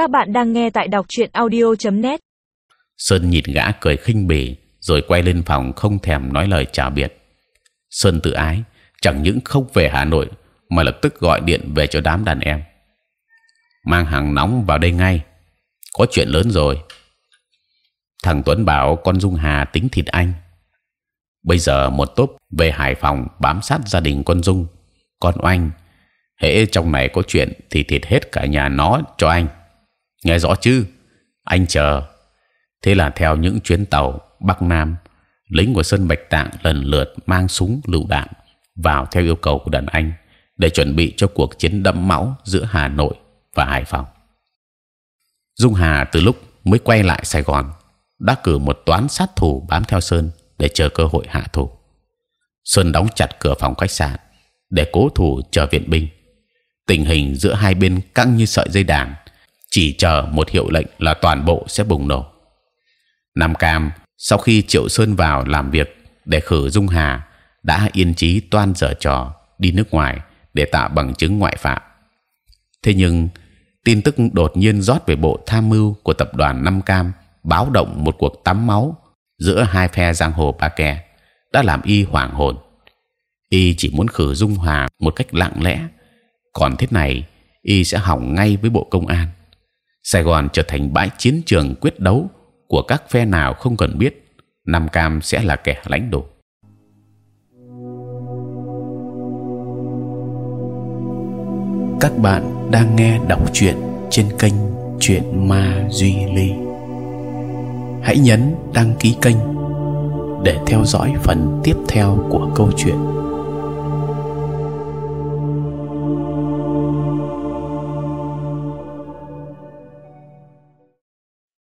Các bạn đang nghe tại đọc truyện audio.net. Sơn nhìn gã cười khinh bỉ, rồi quay lên phòng không thèm nói lời chào biệt. Sơn tự ái, chẳng những không về Hà Nội mà lập tức gọi điện về cho đám đàn em. Mang hàng nóng vào đây ngay, có chuyện lớn rồi. Thằng Tuấn bảo con Dung Hà tính thịt anh. Bây giờ một tốp về Hải Phòng bám sát gia đình con Dung, con Oanh. Hễ trong này có chuyện thì thịt hết cả nhà nó cho anh. Nghe rõ chứ? Anh chờ. Thế là theo những chuyến tàu Bắc Nam, lính của Sơn Bạch Tạng lần lượt mang súng lựu đạn vào theo yêu cầu của đàn anh để chuẩn bị cho cuộc chiến đẫm máu giữa Hà Nội và Hải Phòng. Dung Hà từ lúc mới quay lại Sài Gòn đã cử một toán sát thủ bám theo Sơn để chờ cơ hội hạ thủ. Sơn đóng chặt cửa phòng khách sạn để cố thủ chờ viện binh. Tình hình giữa hai bên căng như sợi dây đàn, chỉ chờ một hiệu lệnh là toàn bộ sẽ bùng nổ. Nam Cam sau khi Triệu Sơn vào làm việc để khử Dung Hà đã yên chí toan dở trò đi nước ngoài để tạo bằng chứng ngoại phạm. Thế nhưng tin tức đột nhiên rót về bộ tham mưu của tập đoàn Nam Cam báo động một cuộc tắm máu giữa hai phe giang hồ ba ke đã làm y hoảng hồn. Y chỉ muốn khử Dung Hà một cách lặng lẽ, còn thế này y sẽ hỏng ngay với bộ công an. Sài Gòn trở thành bãi chiến trường quyết đấu của các phe nào không cần biết, Nam Cam sẽ là kẻ lãnh đổ. Các bạn đang nghe đọc truyện trên kênh Chuyện Ma Duy Ly. Hãy nhấn đăng ký kênh để theo dõi phần tiếp theo của câu chuyện.